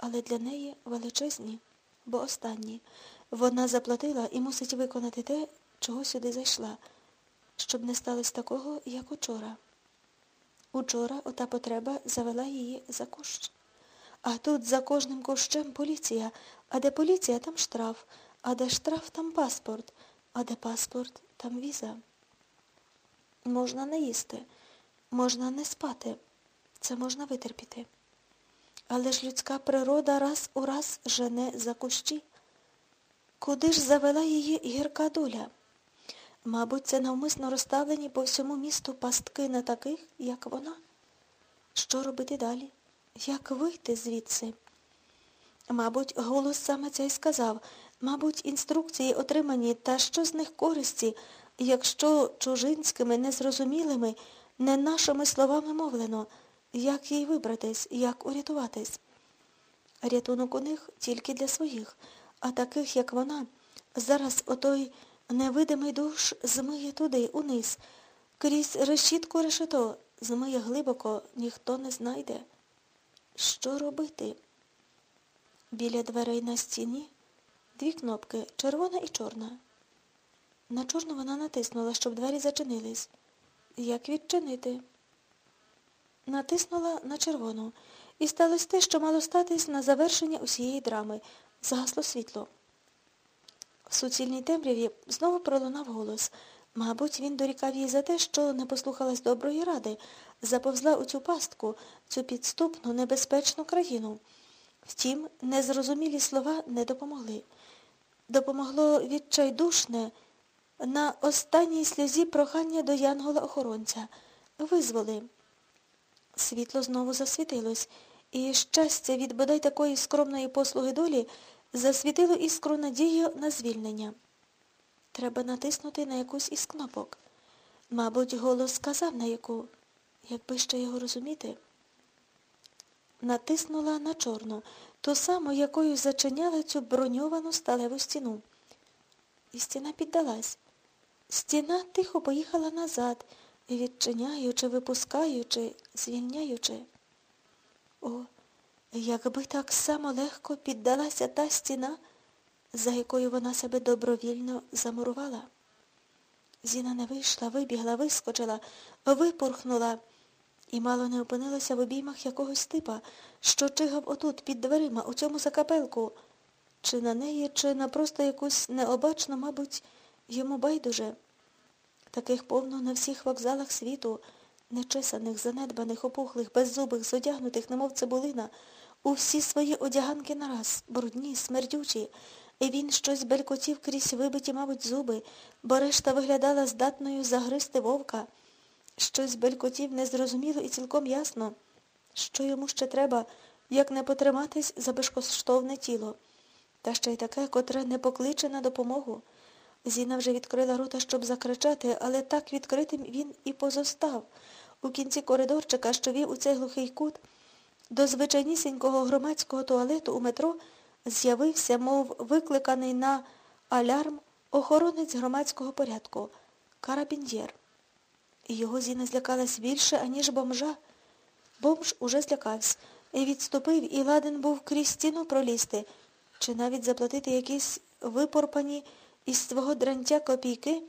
але для неї величезні, бо останні. Вона заплатила і мусить виконати те, чого сюди зайшла, щоб не сталося такого, як учора. Учора ота потреба завела її за кущ. А тут за кожним кущем поліція, а де поліція, там штраф, а де штраф, там паспорт, а де паспорт, там віза. Можна не їсти, можна не спати, це можна витерпіти. Але ж людська природа раз у раз жене за кущі. Куди ж завела її гірка доля? Мабуть, це навмисно розставлені по всьому місту пастки на таких, як вона. Що робити далі? Як вийти звідси? Мабуть, голос саме це й сказав. Мабуть, інструкції отримані, та що з них користі, якщо чужинськими, незрозумілими, не нашими словами мовлено, як їй вибратись, як урятуватись. Рятунок у них тільки для своїх, а таких, як вона, зараз отой невидимий душ змиє туди, униз, крізь решітку решето, змиє глибоко, ніхто не знайде. Що робити? Біля дверей на стіні дві кнопки червона і чорна. На чорну вона натиснула, щоб двері зачинились. Як відчинити? Натиснула на червону. І сталося те, що мало статись на завершення усієї драми. Загасло світло. В суцільній темряві знову пролунав голос. Мабуть, він дорікав їй за те, що не послухалась доброї ради, заповзла у цю пастку, цю підступну, небезпечну країну. Втім, незрозумілі слова не допомогли. Допомогло відчайдушне на останній сльозі прохання до янгола-охоронця. Визволи. Світло знову засвітилось, і щастя від бодай такої скромної послуги долі засвітило іскру надію на звільнення. Треба натиснути на якусь із кнопок. Мабуть, голос сказав на яку, якби ще його розуміти. Натиснула на чорну, ту саму, якою зачиняла цю броньовану сталеву стіну. І стіна піддалась. Стіна тихо поїхала назад, відчиняючи, випускаючи, звільняючи. О, якби так само легко піддалася та стіна, за якою вона себе добровільно замурувала. Зіна не вийшла, вибігла, вискочила, випорхнула і мало не опинилася в обіймах якогось типа, що чигав отут, під дверима, у цьому закапелку. Чи на неї, чи на просто якусь необачну, мабуть, йому байдуже. Таких повно на всіх вокзалах світу, нечесаних, занедбаних, опухлих, беззубих, зодягнутих, немов цибулина, у всі свої одяганки нараз, брудні, смердючі, і він щось белькотів крізь вибиті, мабуть, зуби, бо решта виглядала здатною загризти вовка. Щось белькотів незрозуміло і цілком ясно, що йому ще треба, як не потриматись за безкоштовне тіло, та ще й таке, котре не покличе на допомогу. Зіна вже відкрила рота, щоб закричати, але так відкритим він і позостав. У кінці коридорчика, що вів у цей глухий кут, до звичайнісінького громадського туалету у метро з'явився, мов викликаний на алярм охоронець громадського порядку карабін'єр. І його Зіна злякалась більше, аніж бомжа. Бомж уже злякався, і відступив, і ладен був крізь стіну пролізти, чи навіть заплатити якісь випорпані із свого дрантя копійки,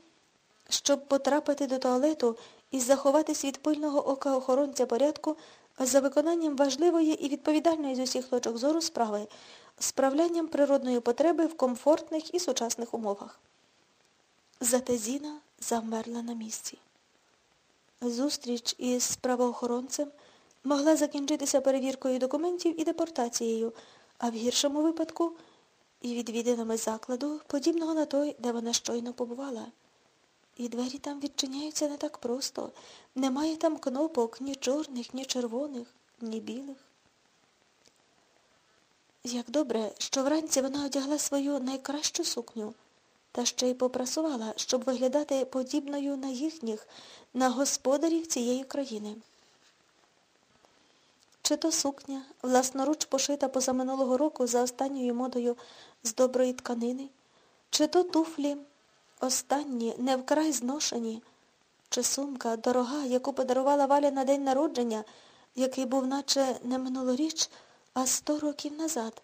щоб потрапити до туалету і заховатись від пильного ока охоронця порядку за виконанням важливої і відповідальної з усіх точок зору справи, справлянням природної потреби в комфортних і сучасних умовах. Зате Зіна завмерла на місці. Зустріч із правоохоронцем могла закінчитися перевіркою документів і депортацією, а в гіршому випадку і відвідинами закладу, подібного на той, де вона щойно побувала. І двері там відчиняються не так просто. Немає там кнопок ні чорних, ні червоних, ні білих. Як добре, що вранці вона одягла свою найкращу сукню та ще й попрасувала, щоб виглядати подібною на їхніх, на господарів цієї країни. Чи то сукня, власноруч пошита позаминулого року за останньою модою з доброї тканини, чи то туфлі, останні, не вкрай зношені, чи сумка дорога, яку подарувала Валя на день народження, який був наче не минулоріч, а сто років назад.